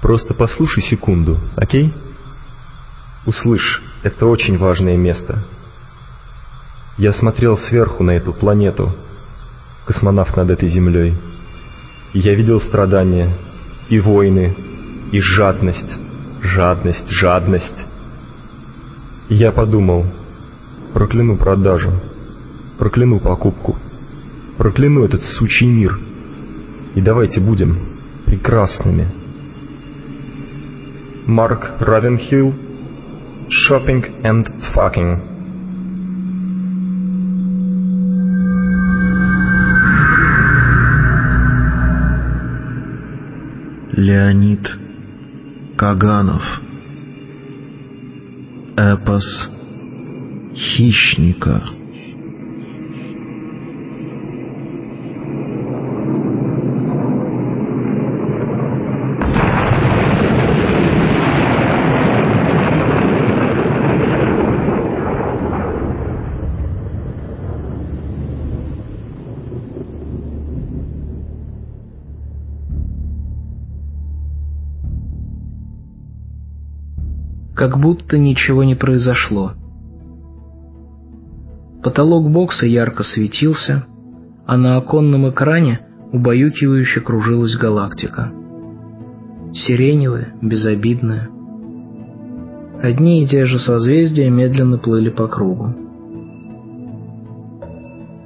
Просто послушай секунду, окей? Услышь, это очень важное место. Я смотрел сверху на эту планету, космонавт над этой землей. И я видел страдания, и войны, и жадность, жадность, жадность. И я подумал, прокляну продажу, прокляну покупку, прокляну этот сучий мир. И давайте будем прекрасными. Марк Равенхилл Shopping and Fucking. Леонид Каганов. Эпос Хищника будто ничего не произошло. Потолок бокса ярко светился, а на оконном экране убаюкивающе кружилась галактика. Сиреневая, безобидная. Одни и те же созвездия медленно плыли по кругу.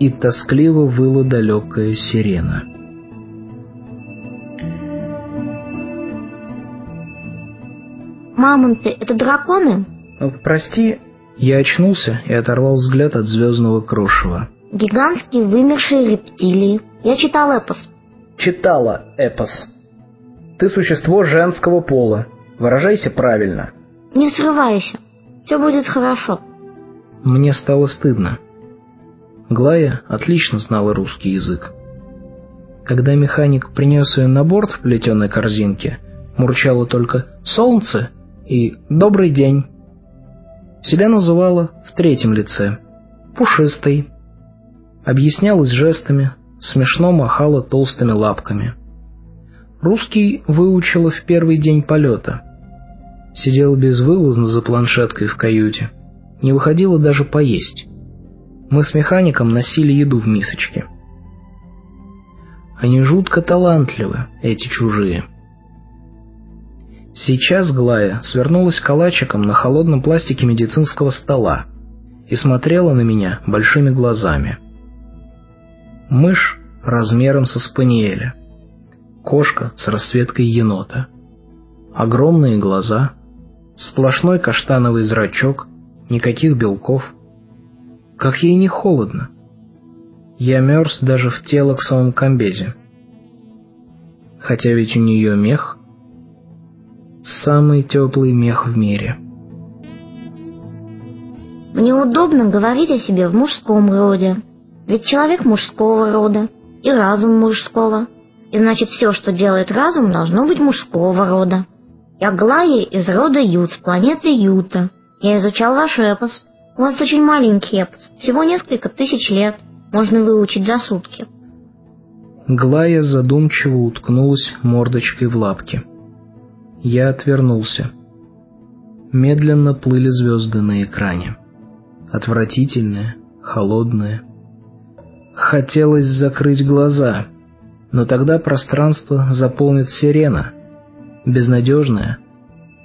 И тоскливо выла далекая сирена. Мамонты — это драконы? Прости, я очнулся и оторвал взгляд от звездного крошева. Гигантские вымершие рептилии. Я читал эпос. Читала эпос. Ты существо женского пола. Выражайся правильно. Не срывайся. Все будет хорошо. Мне стало стыдно. Глая отлично знала русский язык. Когда механик принес ее на борт в плетеной корзинке, мурчало только «Солнце!» И «Добрый день». Себя называла в третьем лице, пушистой. Объяснялась жестами, смешно махала толстыми лапками. Русский выучила в первый день полета. Сидела безвылазно за планшеткой в каюте. Не выходила даже поесть. Мы с механиком носили еду в мисочке. Они жутко талантливы, эти чужие. Сейчас Глая свернулась калачиком на холодном пластике медицинского стола и смотрела на меня большими глазами. Мышь размером со спаниеля, кошка с расцветкой енота, огромные глаза, сплошной каштановый зрачок, никаких белков. Как ей не холодно. Я мерз даже в телоксовом комбезе. Хотя ведь у нее мех — Самый теплый мех в мире. Мне удобно говорить о себе в мужском роде. Ведь человек мужского рода, и разум мужского. И значит, все, что делает разум, должно быть мужского рода. Я Глая из рода Ют, с планеты Юта. Я изучал ваш эпос. У вас очень маленький эпос, всего несколько тысяч лет. Можно выучить за сутки. Глая задумчиво уткнулась мордочкой в лапки. Я отвернулся. Медленно плыли звезды на экране. Отвратительные, холодные. Хотелось закрыть глаза, но тогда пространство заполнит сирена, безнадежная,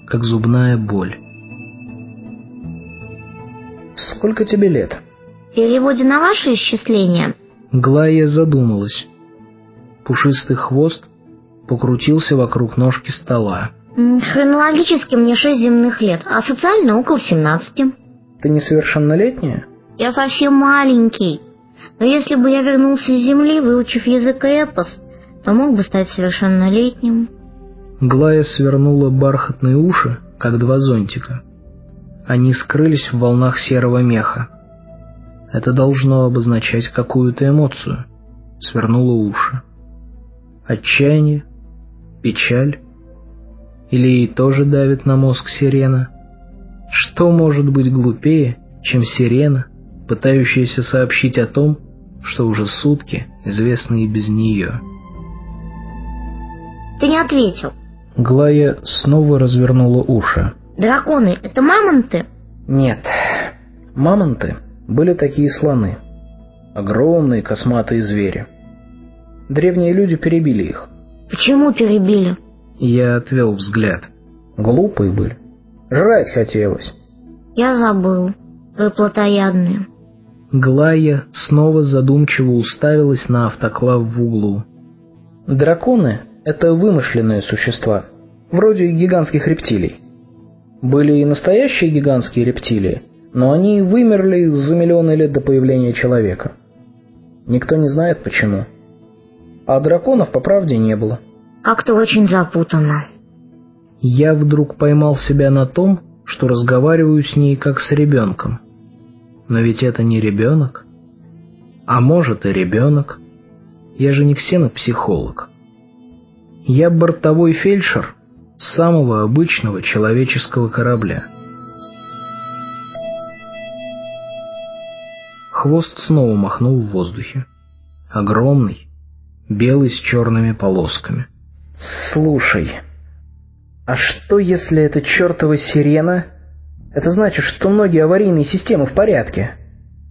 как зубная боль. «Сколько тебе лет?» В переводе на ваше исчисление. Глая задумалась. Пушистый хвост покрутился вокруг ножки стола. Хронологически мне шесть земных лет, а социально около семнадцати. Ты несовершеннолетняя? Я совсем маленький. Но если бы я вернулся с земли, выучив язык эпос, то мог бы стать совершеннолетним. Глая свернула бархатные уши, как два зонтика. Они скрылись в волнах серого меха. Это должно обозначать какую-то эмоцию. Свернула уши. Отчаяние, печаль, или ей тоже давит на мозг сирена? Что может быть глупее, чем сирена, пытающаяся сообщить о том, что уже сутки известны и без нее? Ты не ответил. Глая снова развернула уши. Драконы — это мамонты? Нет. Мамонты были такие слоны. Огромные косматые звери. Древние люди перебили их. Почему перебили? Я отвел взгляд. Глупые были. Жрать хотелось. Я забыл. Вы плотоядные. Глая снова задумчиво уставилась на автоклав в углу. Драконы — это вымышленные существа, вроде гигантских рептилий. Были и настоящие гигантские рептилии, но они вымерли за миллионы лет до появления человека. Никто не знает почему. А драконов по правде не было. Как-то очень запутанно. Я вдруг поймал себя на том, что разговариваю с ней как с ребенком. Но ведь это не ребенок. А может и ребенок. Я же не ксенопсихолог. Я бортовой фельдшер самого обычного человеческого корабля. Хвост снова махнул в воздухе. Огромный, белый с черными полосками. «Слушай, а что если эта чертова сирена? Это значит, что многие аварийные системы в порядке.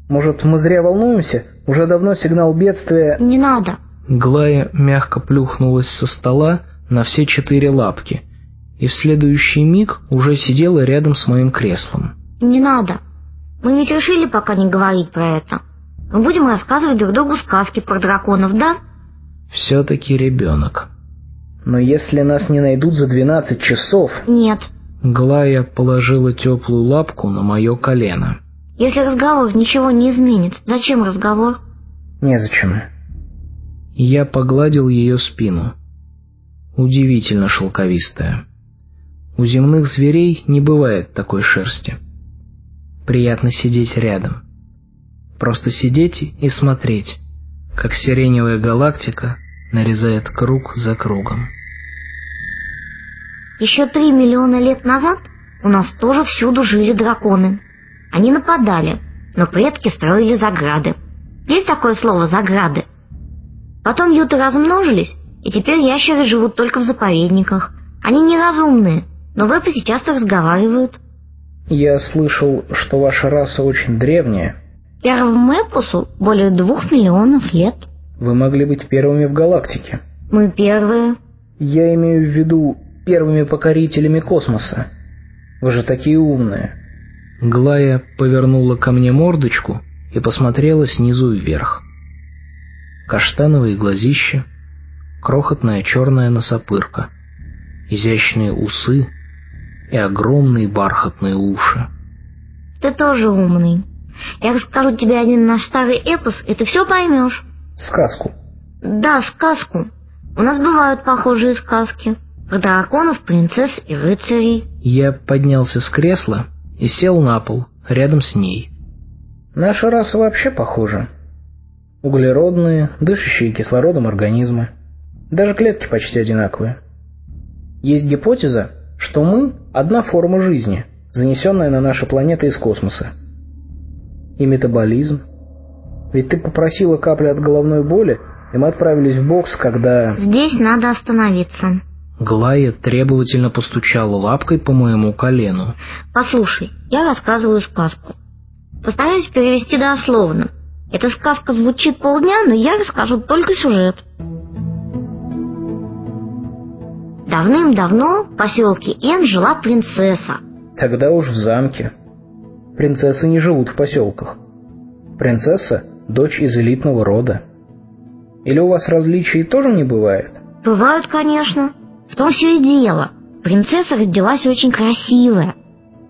Может, мы зря волнуемся? Уже давно сигнал бедствия...» «Не надо». Глая мягко плюхнулась со стола на все четыре лапки и в следующий миг уже сидела рядом с моим креслом. «Не надо. Мы ведь решили пока не говорить про это. Мы будем рассказывать друг другу сказки про драконов, да?» «Все-таки ребенок». «Но если нас не найдут за двенадцать часов...» «Нет». Глая положила теплую лапку на мое колено. «Если разговор ничего не изменит, зачем разговор?» «Незачем». Я погладил ее спину. Удивительно шелковистая. У земных зверей не бывает такой шерсти. Приятно сидеть рядом. Просто сидеть и смотреть, как сиреневая галактика нарезает круг за кругом. Еще три миллиона лет назад у нас тоже всюду жили драконы. Они нападали, но предки строили заграды. Есть такое слово «заграды»? Потом юты размножились, и теперь ящеры живут только в заповедниках. Они неразумные, но вепсы часто разговаривают. Я слышал, что ваша раса очень древняя. Первому эпосу более двух миллионов лет. Вы могли быть первыми в галактике. Мы первые. Я имею в виду первыми покорителями космоса. Вы же такие умные. Глая повернула ко мне мордочку и посмотрела снизу вверх. Каштановые глазища, крохотная черная носопырка, изящные усы и огромные бархатные уши. Ты тоже умный. Я расскажу тебе один наш старый эпос, и ты все поймешь. Сказку? Да, сказку. У нас бывают похожие сказки. Про драконов, принцесс и рыцарей. Я поднялся с кресла и сел на пол, рядом с ней. Наша раса вообще похожа. Углеродные, дышащие кислородом организмы. Даже клетки почти одинаковые. Есть гипотеза, что мы — одна форма жизни, занесенная на нашу планету из космоса. И метаболизм. Ведь ты попросила капли от головной боли, и мы отправились в бокс, когда... Здесь надо остановиться. Глая требовательно постучала лапкой по моему колену. Послушай, я рассказываю сказку. Постараюсь перевести дословно. Эта сказка звучит полдня, но я расскажу только сюжет. Давным-давно в поселке Эн жила принцесса. Тогда уж в замке. Принцессы не живут в поселках. Принцесса — дочь из элитного рода. Или у вас различий тоже не бывает? Бывают, конечно. В том все и дело. Принцесса родилась очень красивая.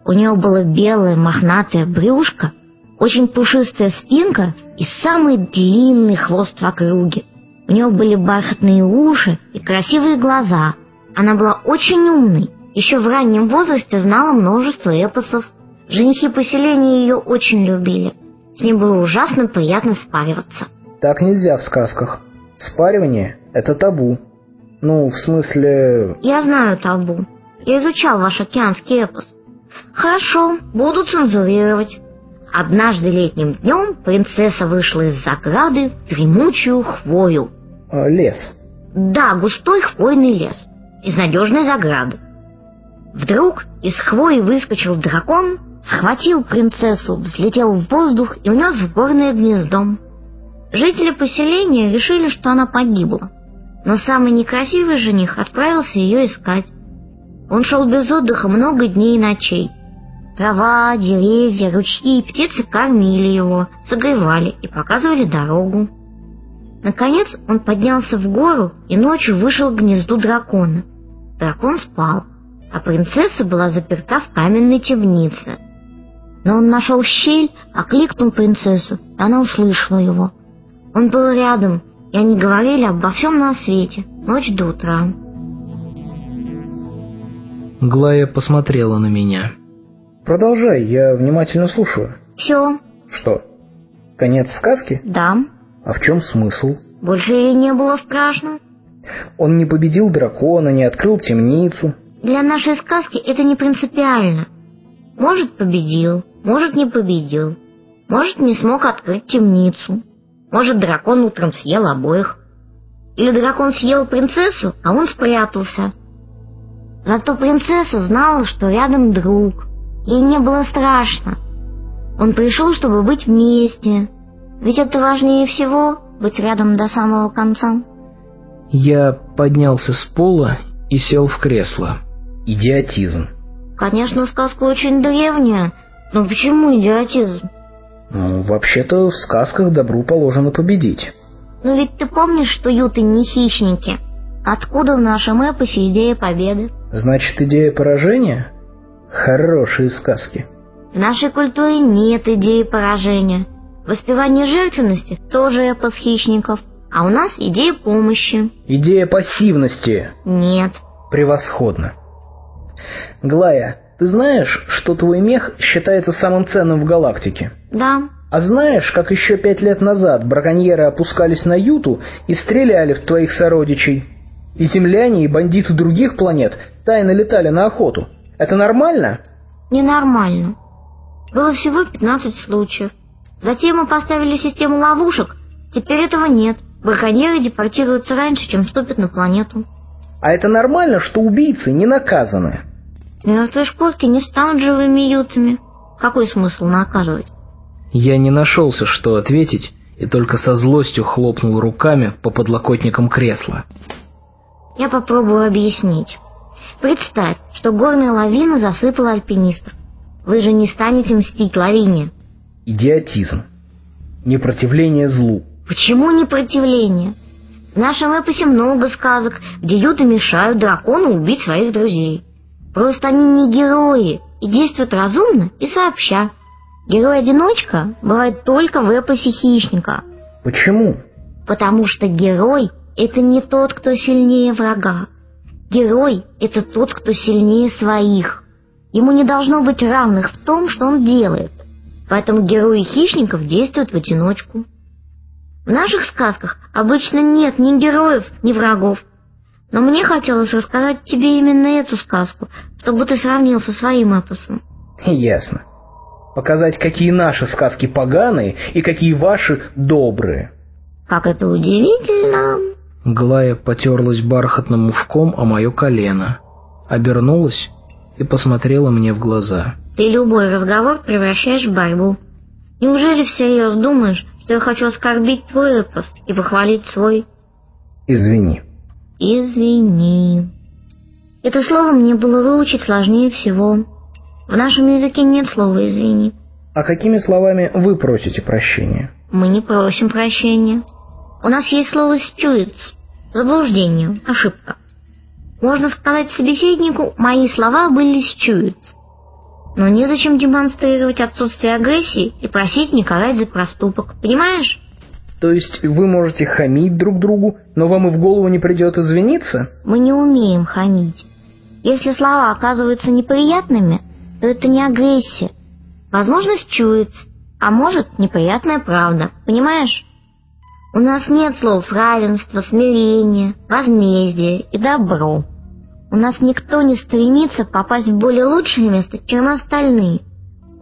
У нее было белое мохнатое брюшко, очень пушистая спинка и самый длинный хвост в округе. У нее были бархатные уши и красивые глаза — она была очень умной, еще в раннем возрасте знала множество эпосов. Женихи поселения ее очень любили. С ним было ужасно приятно спариваться. Так нельзя в сказках. Спаривание — это табу. Ну, в смысле... Я знаю табу. Я изучал ваш океанский эпос. Хорошо, буду цензурировать. Однажды летним днем принцесса вышла из заграды в дремучую хвою. Лес. Да, густой хвойный лес. из надежной заграды. Вдруг из хвои выскочил дракон, схватил принцессу, взлетел в воздух и унес в горное гнездо. Жители поселения решили, что она погибла, но самый некрасивый жених отправился ее искать. Он шел без отдыха много дней и ночей. Трава, деревья, ручьи и птицы кормили его, согревали и показывали дорогу. Наконец он поднялся в гору и ночью вышел к гнезду дракона. Дракон спал, а принцесса была заперта в каменной темнице. Но он нашел щель, окликнул принцессу, и она услышала его. Он был рядом, и они говорили обо всем на свете, ночь до утра. Глая посмотрела на меня. Продолжай, я внимательно слушаю. Все, Что? Конец сказки? да, А в чем смысл? больше ей не было страшно. Он не победил дракона, не открыл темницу. Для нашей сказки это не принципиально. Может, победил, может, не победил. Может, не смог открыть темницу. Может, дракон утром съел обоих. Или дракон съел принцессу, а он спрятался. Зато принцесса знала, что рядом друг. Ей не было страшно. Он пришел, чтобы быть вместе. Ведь это важнее всего — быть рядом до самого конца. Я поднялся с пола и сел в кресло. Идиотизм. Конечно, сказка очень древняя, но почему идиотизм? Ну, вообще-то в сказках добру положено победить. Но ведь ты помнишь, что юты не хищники? Откуда в нашем эпосе идея победы? Значит, идея поражения? Хорошие сказки. В нашей культуре нет идеи поражения. Воспевание жертвенности тоже эпос хищников. А у нас идея помощи. Идея пассивности. Нет. Превосходно. Глая, ты знаешь, что твой мех считается самым ценным в галактике? Да. А знаешь, как еще пять лет назад браконьеры опускались на Юту и стреляли в твоих сородичей? И земляне, и бандиты других планет тайно летали на охоту. Это нормально? Ненормально. Было всего 15 случаев. Затем мы поставили систему ловушек. Теперь этого нет. Браконьеры депортируются раньше, чем ступят на планету. А это нормально, что убийцы не наказаны? Мертвые шкурки не станут живыми ютами. Какой смысл наказывать? Я не нашелся, что ответить, и только со злостью хлопнул руками по подлокотникам кресла. Я попробую объяснить. Представь, что горная лавина засыпала альпинистов. Вы же не станете мстить лавине. Идиотизм. Непротивление злу. Почему непротивление? В нашем эпосе много сказок, где юты мешают дракону убить своих друзей. Просто они не герои и действуют разумно и сообща. Герой-одиночка бывает только в эпосе хищника, Почему? потому что герой — это не тот, кто сильнее врага. Герой — это тот, кто сильнее своих. Ему не должно быть равных в том, что он делает. Поэтому герои хищников действуют в одиночку. В наших сказках обычно нет ни героев, ни врагов. Но мне хотелось рассказать тебе именно эту сказку, чтобы ты сравнил со своим эпосом. Ясно. Показать, какие наши сказки поганые и какие ваши добрые. Как это удивительно. Глая потерлась бархатным ушком о мое колено, обернулась и посмотрела мне в глаза. Ты любой разговор превращаешь в борьбу. Неужели всерьез думаешь, что я хочу оскорбить твой эпос и похвалить свой? Извини. Извини. Это слово мне было выучить сложнее всего. В нашем языке нет слова «извини». А какими словами вы просите прощения? Мы не просим прощения. У нас есть слово «стюиц» — заблуждение, ошибка. Можно сказать собеседнику «мои слова были стюиц». Но незачем демонстрировать отсутствие агрессии и просить не карать за проступок, понимаешь? То есть вы можете хамить друг другу, но вам и в голову не придет извиниться? Мы не умеем хамить. Если слова оказываются неприятными, то это не агрессия. Возможно, чует, а может, неприятная правда, понимаешь? У нас нет слов равенство, смирение, возмездие и добро. У нас никто не стремится попасть в более лучшее место, чем остальные.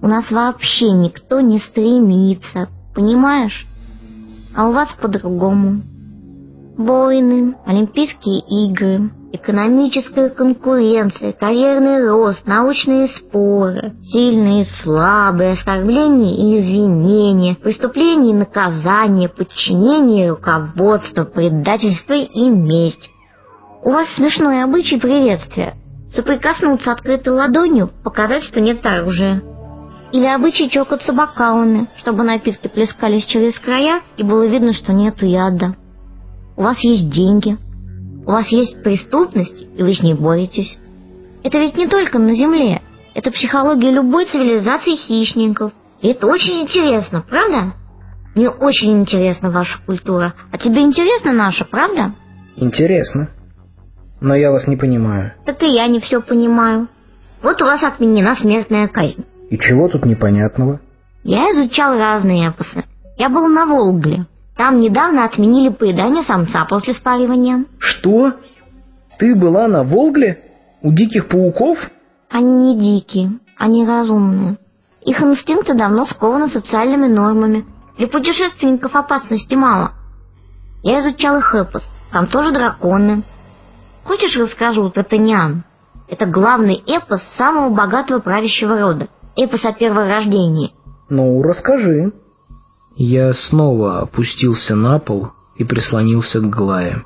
У нас вообще никто не стремится, понимаешь? А у вас по-другому. Войны, Олимпийские игры, Экономическая конкуренция, карьерный рост, научные споры, сильные и слабые, оскорбления и извинения, преступления и наказания, подчинение и руководство, предательство и месть. У вас смешной обычай приветствия. Соприкоснуться открытой ладонью, показать, что нет оружия. Или обычай чокаться бокалами, чтобы напитки плескались через края и было видно, что нету яда. У вас есть деньги, у вас есть преступность, и вы с ней боретесь. Это ведь не только на Земле. Это психология любой цивилизации хищников. И это очень интересно, правда? Мне очень интересна ваша культура. А тебе интересна наша, правда? Интересно. Но я вас не понимаю. Так и я не все понимаю. Вот у вас отменена смертная казнь. И чего тут непонятного? Я изучал разные эпосы. Я был на Волгле. Там недавно отменили поедание самца после спаривания. Что? Ты была на Волгле? У диких пауков? Они не дикие, они разумные. Их инстинкты давно скованы социальными нормами. Для путешественников опасности мало. Я изучал их эпос. Там тоже драконы. Хочешь расскажу про Таниан? Это главный эпос самого богатого правящего рода. Эпос о перворождении. Ну, расскажи. Я снова опустился на пол и прислонился к Глае.